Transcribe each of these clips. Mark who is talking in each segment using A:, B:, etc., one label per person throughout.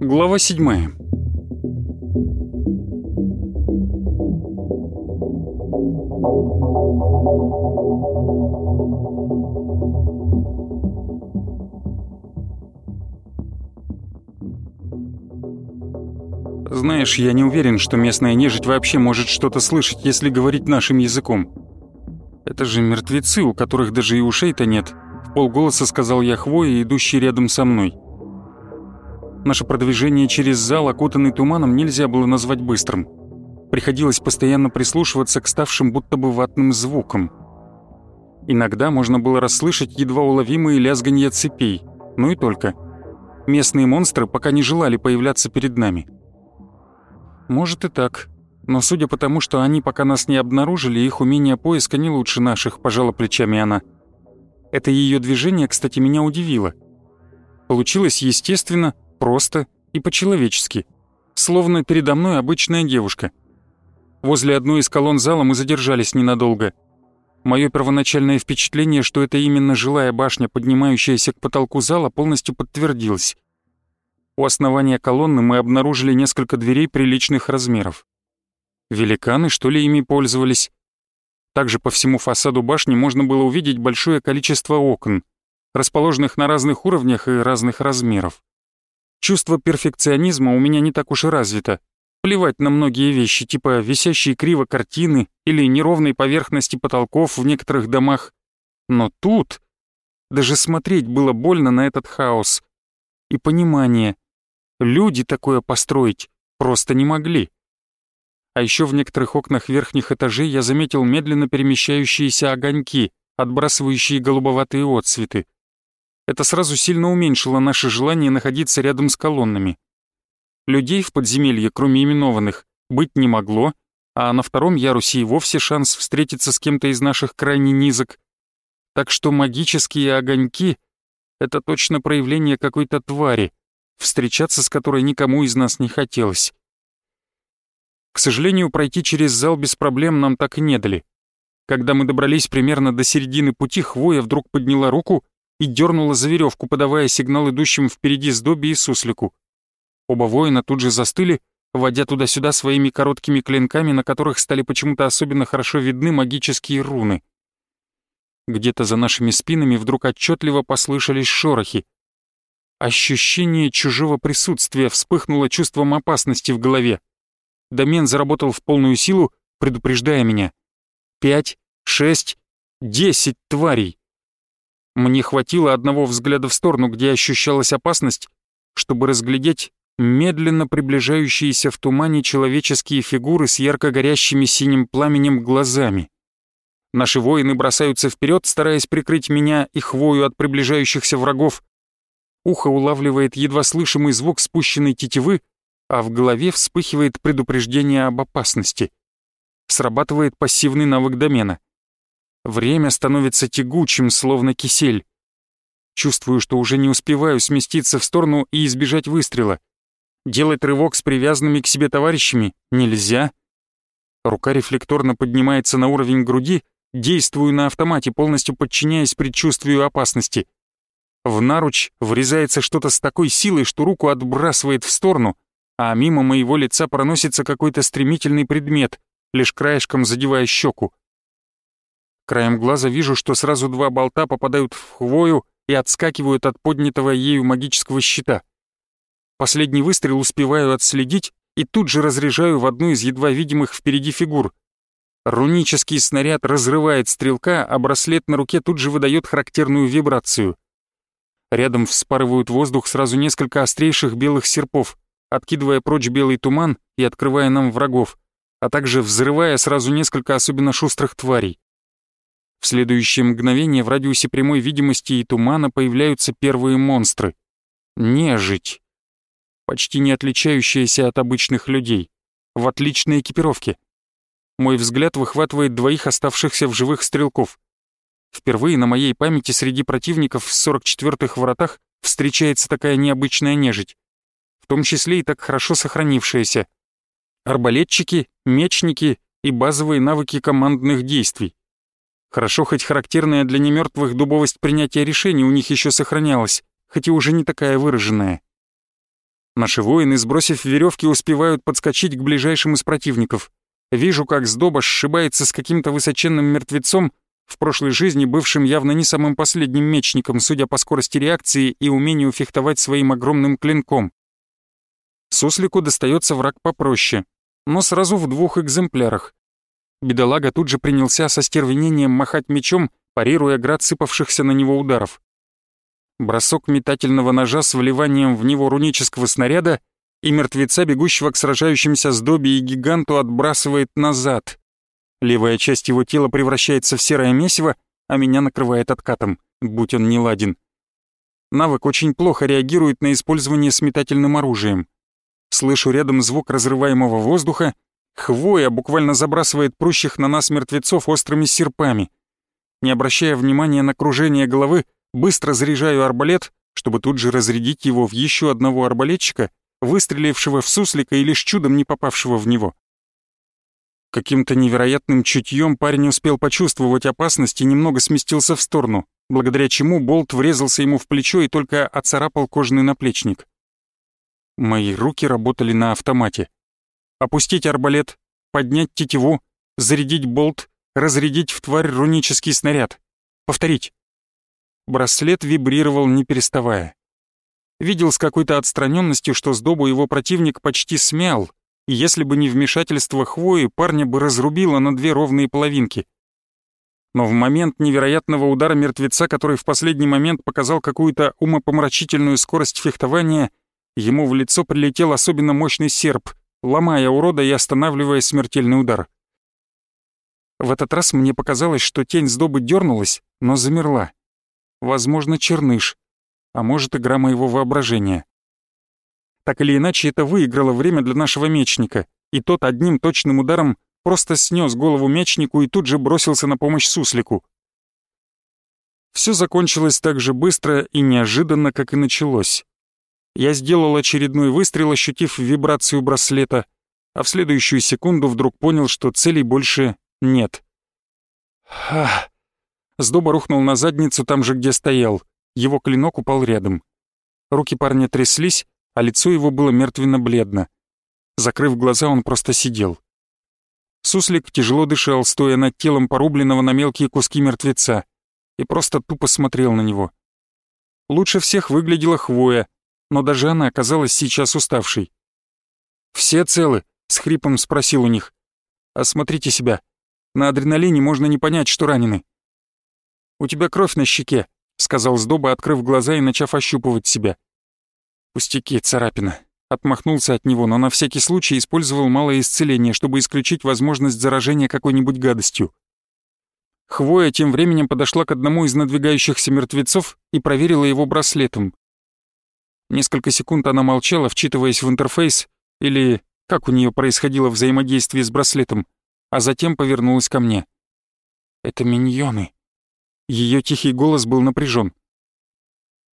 A: Глава седьмая. Знаешь, я не уверен, что местная нежить вообще может что-то слышать, если говорить нашим языком. Это же мертвецы, у которых даже и ушей-то нет. В полголоса сказал я хвое, идущий рядом со мной. Наше продвижение через зал, окутанный туманом, нельзя было назвать быстрым. Приходилось постоянно прислушиваться к ставшим будто бы ватным звукам. Иногда можно было расслышать едва уловимые лязганья цепей, ну и только. Местные монстры пока не желали появляться перед нами. Может и так, но судя по тому, что они пока нас не обнаружили, их умение поиска не лучше наших, пожала плечами она. Это ее движение, кстати, меня удивило. Получилось естественно, просто и по-человечески, словно передо мной обычная девушка. Возле одной из колонн зала мы задержались ненадолго. Мое первоначальное впечатление, что это именно жилая башня, поднимающаяся к потолку зала, полностью подтвердилось. У основания колонны мы обнаружили несколько дверей приличных размеров. Великаны, что ли, ими пользовались? Также по всему фасаду башни можно было увидеть большое количество окон, расположенных на разных уровнях и разных размеров. Чувство перфекционизма у меня не так уж и развито. Плевать на многие вещи, типа висящие криво картины или неровной поверхности потолков в некоторых домах. Но тут даже смотреть было больно на этот хаос. И понимание. Люди такое построить просто не могли. А еще в некоторых окнах верхних этажей я заметил медленно перемещающиеся огоньки, отбрасывающие голубоватые отсветы. Это сразу сильно уменьшило наше желание находиться рядом с колоннами. Людей в подземелье, кроме именованных, быть не могло, а на втором ярусе и вовсе шанс встретиться с кем-то из наших крайне низок. Так что магические огоньки — это точно проявление какой-то твари, встречаться с которой никому из нас не хотелось. К сожалению, пройти через зал без проблем нам так и не дали. Когда мы добрались примерно до середины пути, Хвоя вдруг подняла руку и дернула за веревку, подавая сигнал идущим впереди с Добби и Суслику. Оба воина тут же застыли, водя туда-сюда своими короткими клинками, на которых стали почему-то особенно хорошо видны магические руны. Где-то за нашими спинами вдруг отчетливо послышались шорохи. Ощущение чужого присутствия вспыхнуло чувством опасности в голове. Домен заработал в полную силу, предупреждая меня. Пять, шесть, десять тварей. Мне хватило одного взгляда в сторону, где ощущалась опасность, чтобы разглядеть медленно приближающиеся в тумане человеческие фигуры с ярко горящими синим пламенем глазами. Наши воины бросаются вперед, стараясь прикрыть меня и хвою от приближающихся врагов. Ухо улавливает едва слышимый звук спущенной тетивы, а в голове вспыхивает предупреждение об опасности. Срабатывает пассивный навык домена — Время становится тягучим, словно кисель. Чувствую, что уже не успеваю сместиться в сторону и избежать выстрела. Делать рывок с привязанными к себе товарищами нельзя. Рука рефлекторно поднимается на уровень груди, действую на автомате, полностью подчиняясь предчувствию опасности. В наруч врезается что-то с такой силой, что руку отбрасывает в сторону, а мимо моего лица проносится какой-то стремительный предмет, лишь краешком задевая щеку. Краем глаза вижу, что сразу два болта попадают в хвою и отскакивают от поднятого ею магического щита. Последний выстрел успеваю отследить и тут же разряжаю в одну из едва видимых впереди фигур. Рунический снаряд разрывает стрелка, а браслет на руке тут же выдает характерную вибрацию. Рядом вспарывают воздух сразу несколько острейших белых серпов, откидывая прочь белый туман и открывая нам врагов, а также взрывая сразу несколько особенно шустрых тварей. В следующее мгновение в радиусе прямой видимости и тумана появляются первые монстры. Нежить. Почти не отличающаяся от обычных людей. В отличной экипировке. Мой взгляд выхватывает двоих оставшихся в живых стрелков. Впервые на моей памяти среди противников в 44-х вратах встречается такая необычная нежить. В том числе и так хорошо сохранившаяся. Арбалетчики, мечники и базовые навыки командных действий. Хорошо, хоть характерная для немертвых дубовость принятия решений у них еще сохранялась, хоть и уже не такая выраженная. Наши воины, сбросив веревки, успевают подскочить к ближайшим из противников. Вижу, как Сдоба сшибается с каким-то высоченным мертвецом, в прошлой жизни бывшим явно не самым последним мечником, судя по скорости реакции и умению фехтовать своим огромным клинком. Суслику достается враг попроще, но сразу в двух экземплярах. Бедолага тут же принялся со стервенением махать мечом, парируя град сыпавшихся на него ударов. Бросок метательного ножа с вливанием в него рунического снаряда и мертвеца, бегущего к сражающимся с Добби и гиганту, отбрасывает назад. Левая часть его тела превращается в серое месиво, а меня накрывает откатом, будь он не ладен. Навык очень плохо реагирует на использование с метательным оружием. Слышу рядом звук разрываемого воздуха, хвоя буквально забрасывает прущих на нас мертвецов острыми серпами. Не обращая внимания на кружение головы, быстро заряжаю арбалет, чтобы тут же разрядить его в еще одного арбалетчика, выстрелившего в суслика и лишь чудом не попавшего в него. Каким-то невероятным чутьем парень успел почувствовать опасность и немного сместился в сторону, благодаря чему болт врезался ему в плечо и только оцарапал кожаный наплечник. Мои руки работали на автомате. Опустить арбалет, поднять тетиву, зарядить болт, разрядить в тварь рунический снаряд. Повторить. Браслет вибрировал не переставая. Видел с какой-то отстраненностью, что сдобу его противник почти смял, если бы не вмешательство хвои, парня бы разрубило на две ровные половинки. Но в момент невероятного удара мертвеца, который в последний момент показал какую-то умопомрачительную скорость фехтования, ему в лицо прилетел особенно мощный серп, ломая урода и останавливая смертельный удар. В этот раз мне показалось, что тень сдобы дернулась, но замерла. Возможно, черныш, а может, игра моего воображения. Так или иначе, это выиграло время для нашего мечника, и тот одним точным ударом просто снес голову мечнику и тут же бросился на помощь суслику. Все закончилось так же быстро и неожиданно, как и началось. Я сделал очередной выстрел, ощутив вибрацию браслета, а в следующую секунду вдруг понял, что целей больше нет. Ха! Сдоба рухнул на задницу там же, где стоял. Его клинок упал рядом. Руки парня тряслись, а лицо его было мертвенно-бледно. Закрыв глаза, он просто сидел. Суслик тяжело дышал, стоя над телом порубленного на мелкие куски мертвеца, и просто тупо смотрел на него. Лучше всех выглядела хвоя, но даже она оказалась сейчас уставшей. «Все целы?» — с хрипом спросил у них. «Осмотрите себя. На адреналине можно не понять, что ранены». «У тебя кровь на щеке», — сказал Сдоба, открыв глаза и начав ощупывать себя. «Пустяки, царапина». Отмахнулся от него, но на всякий случай использовал малое исцеление, чтобы исключить возможность заражения какой-нибудь гадостью. Хвоя тем временем подошла к одному из надвигающихся мертвецов и проверила его браслетом. Несколько секунд она молчала, вчитываясь в интерфейс, или как у нее происходило взаимодействие с браслетом, а затем повернулась ко мне. «Это миньоны». Ее тихий голос был напряжен.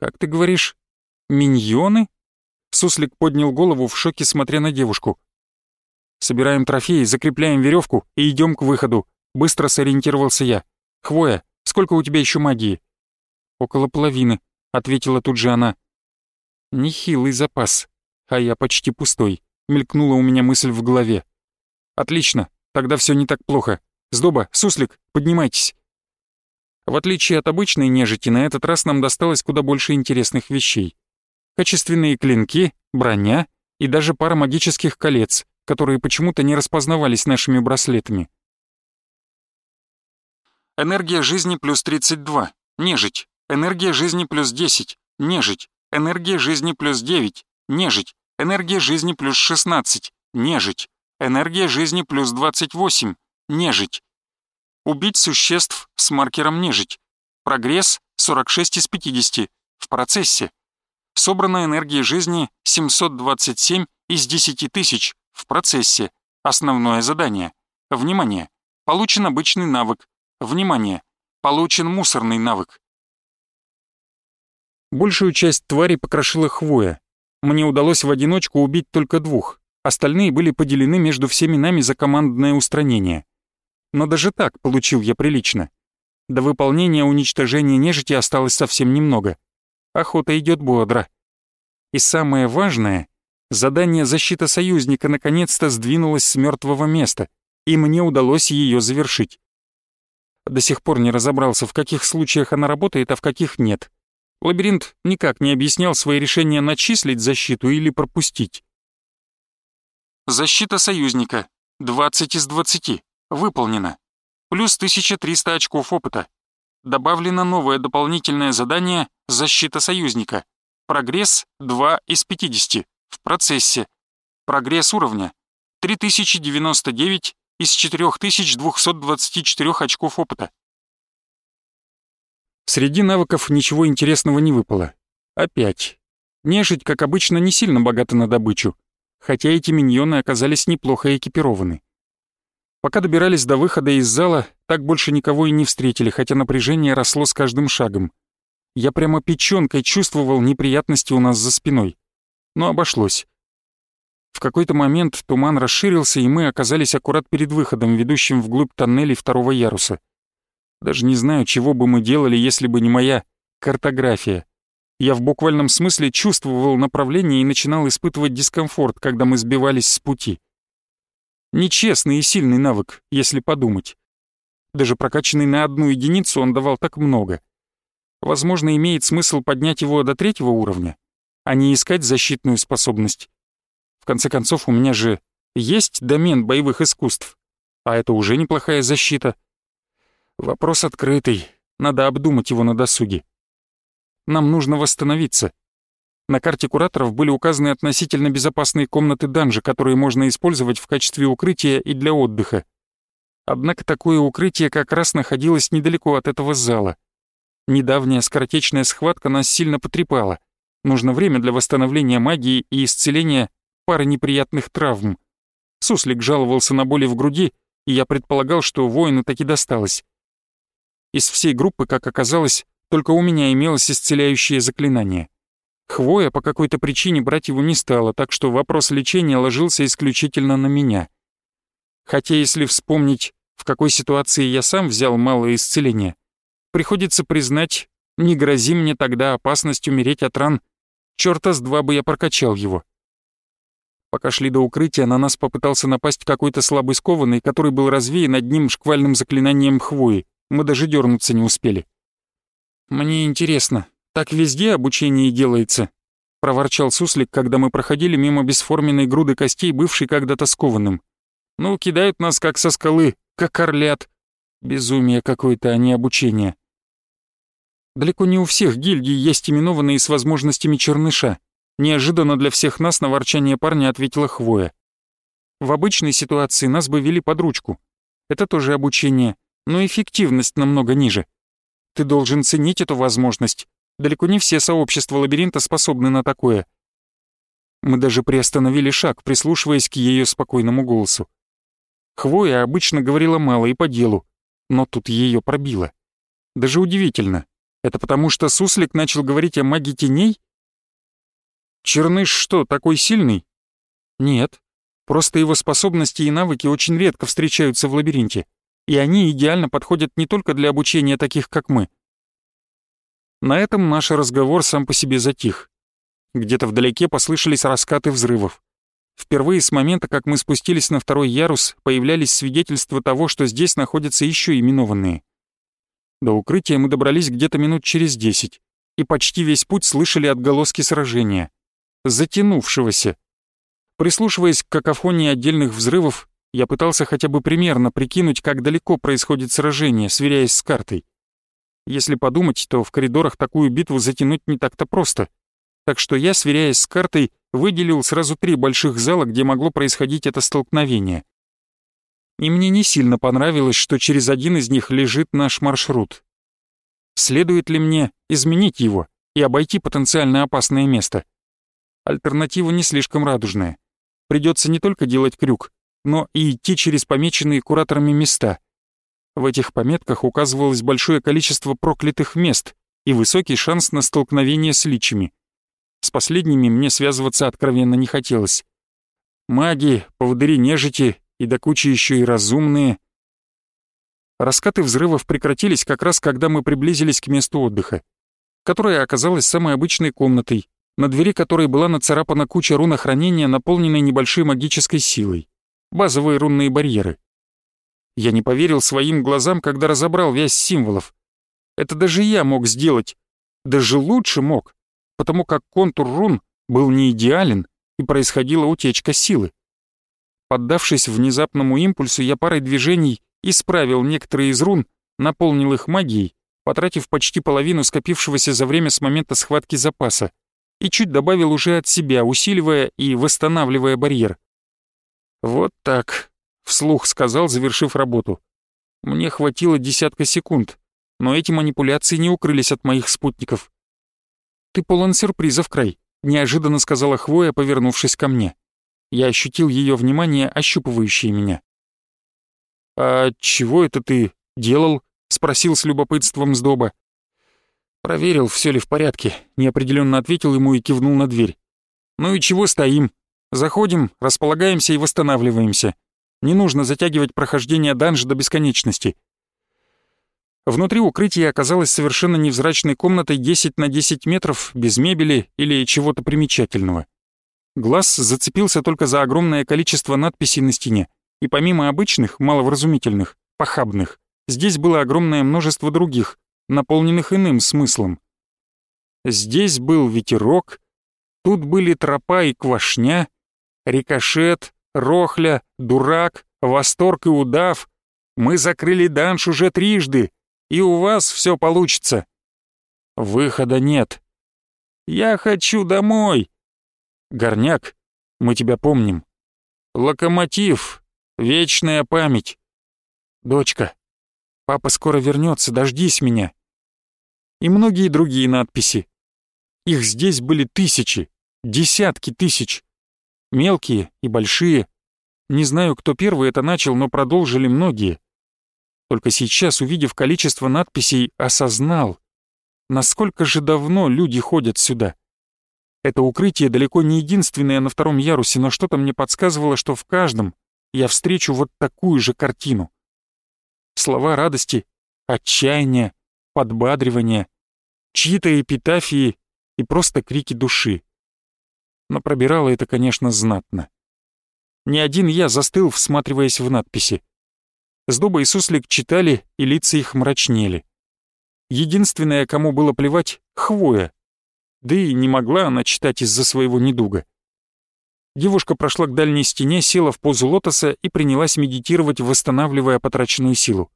A: «Как ты говоришь, миньоны?» Суслик поднял голову в шоке, смотря на девушку. «Собираем трофеи, закрепляем веревку и идем к выходу», — быстро сориентировался я. «Хвоя, сколько у тебя еще магии?» «Около половины», — ответила тут же она. Нехилый запас, а я почти пустой, мелькнула у меня мысль в голове. Отлично, тогда все не так плохо. Сдоба, суслик, поднимайтесь. В отличие от обычной нежити, на этот раз нам досталось куда больше интересных вещей. Качественные клинки, броня и даже пара магических колец, которые почему-то не распознавались нашими браслетами. Энергия жизни плюс 32, нежить. Энергия жизни плюс 10, нежить. Энергия жизни плюс 9. Нежить. Энергия жизни плюс 16. Нежить. Энергия жизни плюс 28. Нежить. Убить существ с маркером нежить. Прогресс 46 из 50. В процессе. Собрана энергия жизни 727 из 10 тысяч. В процессе. Основное задание. Внимание. Получен обычный навык. Внимание. Получен мусорный навык. Большую часть тварей покрошила хвоя. Мне удалось в одиночку убить только двух, Остальные были поделены между всеми нами за командное устранение. Но даже так получил я прилично. До выполнения уничтожения нежити осталось совсем немного. Охота идет бодро. И самое важное, задание «Защита союзника» наконец-то сдвинулось с мертвого места, и мне удалось ее завершить. До сих пор не разобрался, в каких случаях она работает, а в каких нет. Лабиринт никак не объяснял свои решения начислить защиту или пропустить. Защита союзника. 20 из 20. Выполнено. Плюс 1300 очков опыта. Добавлено новое дополнительное задание «Защита союзника». Прогресс 2 из 50. В процессе. Прогресс уровня 3099 из 4224 очков опыта. Среди навыков ничего интересного не выпало. Опять. Нежить, как обычно, не сильно богата на добычу хотя эти миньоны оказались неплохо экипированы. Пока добирались до выхода из зала, так больше никого и не встретили, хотя напряжение росло с каждым шагом. Я прямо печёнкой чувствовал неприятности у нас за спиной. Но обошлось. В какой-то момент туман расширился, и мы оказались аккурат перед выходом, ведущим вглубь тоннелей второго яруса. Даже не знаю, чего бы мы делали, если бы не моя картография. Я в буквальном смысле чувствовал направление и начинал испытывать дискомфорт, когда мы сбивались с пути. Нечестный и сильный навык, если подумать. Даже прокачанный на одну единицу он давал так много. Возможно, имеет смысл поднять его до третьего уровня, а не искать защитную способность. В конце концов, у меня же есть домен боевых искусств, а это уже неплохая защита. Вопрос открытый, надо обдумать его на досуге. Нам нужно восстановиться. На карте кураторов были указаны относительно безопасные комнаты данжа, которые можно использовать в качестве укрытия и для отдыха. Однако такое укрытие как раз находилось недалеко от этого зала. Недавняя скоротечная схватка нас сильно потрепала. Нужно время для восстановления магии и исцеления пары неприятных травм. Суслик жаловался на боли в груди, и я предполагал, что воину таки досталось. Из всей группы, как оказалось, только у меня имелось исцеляющее заклинание. Хвоя по какой-то причине брать его не стала, так что вопрос лечения ложился исключительно на меня. Хотя если вспомнить, в какой ситуации я сам взял малое исцеление, приходится признать, не грози мне тогда опасность умереть от ран, чёрта с два бы я прокачал его. Пока шли до укрытия, на нас попытался напасть какой-то слабый скованный, который был развеян одним шквальным заклинанием хвои. Мы даже дернуться не успели. «Мне интересно, так везде обучение делается?» — проворчал суслик, когда мы проходили мимо бесформенной груды костей, бывшей когда-то скованным. «Ну, кидают нас как со скалы, как орлят. Безумие какое-то, а не обучение». Далеко не у всех гильдий есть именованные с возможностями черныша. Неожиданно для всех нас на ворчание парня ответила Хвоя. В обычной ситуации нас бы вели под ручку. Это тоже обучение, но эффективность намного ниже. Ты должен ценить эту возможность. Далеко не все сообщества лабиринта способны на такое. Мы даже приостановили шаг, прислушиваясь к ее спокойному голосу. Хвоя обычно говорила мало и по делу, но тут ее пробило. Даже удивительно. Это потому, что Суслик начал говорить о магии теней? Черныш что, такой сильный? Нет. Просто его способности и навыки очень редко встречаются в лабиринте и они идеально подходят не только для обучения таких, как мы. На этом наш разговор сам по себе затих. Где-то вдалеке послышались раскаты взрывов. Впервые с момента, как мы спустились на второй ярус, появлялись свидетельства того, что здесь находятся еще именованные. До укрытия мы добрались где-то минут через десять, и почти весь путь слышали отголоски сражения. Затянувшегося. Прислушиваясь к какофонии отдельных взрывов, я пытался хотя бы примерно прикинуть, как далеко происходит сражение, сверяясь с картой. Если подумать, то в коридорах такую битву затянуть не так-то просто. Так что я, сверяясь с картой, выделил сразу три больших зала, где могло происходить это столкновение. И мне не сильно понравилось, что через один из них лежит наш маршрут. Следует ли мне изменить его и обойти потенциально опасное место? Альтернатива не слишком радужная. Придется не только делать крюк, но и идти через помеченные кураторами места. В этих пометках указывалось большое количество проклятых мест и высокий шанс на столкновение с личами. С последними мне связываться откровенно не хотелось. Маги, поводыри нежити и до кучи еще и разумные. Раскаты взрывов прекратились как раз, когда мы приблизились к месту отдыха, которое оказалось самой обычной комнатой, на двери которой была нацарапана куча рун охранения, наполненной небольшой магической силой. Базовые рунные барьеры. Я не поверил своим глазам, когда разобрал вязь символов. Это даже я мог сделать. Даже лучше мог, потому как контур рун был не идеален и происходила утечка силы. Поддавшись внезапному импульсу, я парой движений исправил некоторые из рун, наполнил их магией, потратив почти половину скопившегося за время с момента схватки запаса, и чуть добавил уже от себя, усиливая и восстанавливая барьер. Вот так, Вслух сказал, завершив работу. Мне хватило десятка секунд, но эти манипуляции не укрылись от моих спутников. «Ты полон сюрпризов, Край», — неожиданно сказала Хвоя, повернувшись ко мне. Я ощутил ее внимание, ощупывающее меня. «А чего это ты делал?» — спросил с любопытством Сдоба. «Проверил, все ли в порядке», — неопределенно ответил ему и кивнул на дверь. «Ну и чего стоим? Заходим, располагаемся и восстанавливаемся. Не нужно затягивать прохождение данжа до бесконечности. Внутри укрытия оказалась совершенно невзрачной комнатой 10 на 10 метров, без мебели или чего-то примечательного. Глаз зацепился только за огромное количество надписей на стене, и помимо обычных, маловразумительных, похабных, здесь было огромное множество других, наполненных иным смыслом. Здесь был ветерок, тут были тропа и квашня, рикошет, Рохля, Дурак, Восторг и Удав. Мы закрыли данж уже трижды, и у вас все получится. Выхода нет. Я хочу домой. Горняк, мы тебя помним. Локомотив, вечная память. Дочка, папа скоро вернется, дождись меня. И многие другие надписи. Их здесь были тысячи, десятки тысяч мелкие и большие. Не знаю, кто первый это начал, но продолжили многие. Только сейчас, увидев количество надписей, осознал, насколько же давно люди ходят сюда. Это укрытие далеко не единственное на втором ярусе, но что-то мне подсказывало, что в каждом я встречу вот такую же картину. Слова радости, отчаяния, подбадривания, чьи-то эпитафии и просто крики души но пробирало это, конечно, знатно. Не один я застыл, всматриваясь в надписи. Сдоба и суслик читали, и лица их мрачнели. Единственное, кому было плевать — хвоя. Да и не могла она читать из-за своего недуга. Девушка прошла к дальней стене, села в позу лотоса и принялась медитировать, восстанавливая потраченную силу.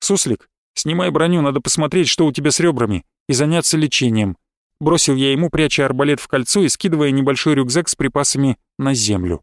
A: «Суслик, снимай броню, надо посмотреть, что у тебя с ребрами, и заняться лечением», Бросил я ему, пряча арбалет в кольцо и скидывая небольшой рюкзак с припасами на землю.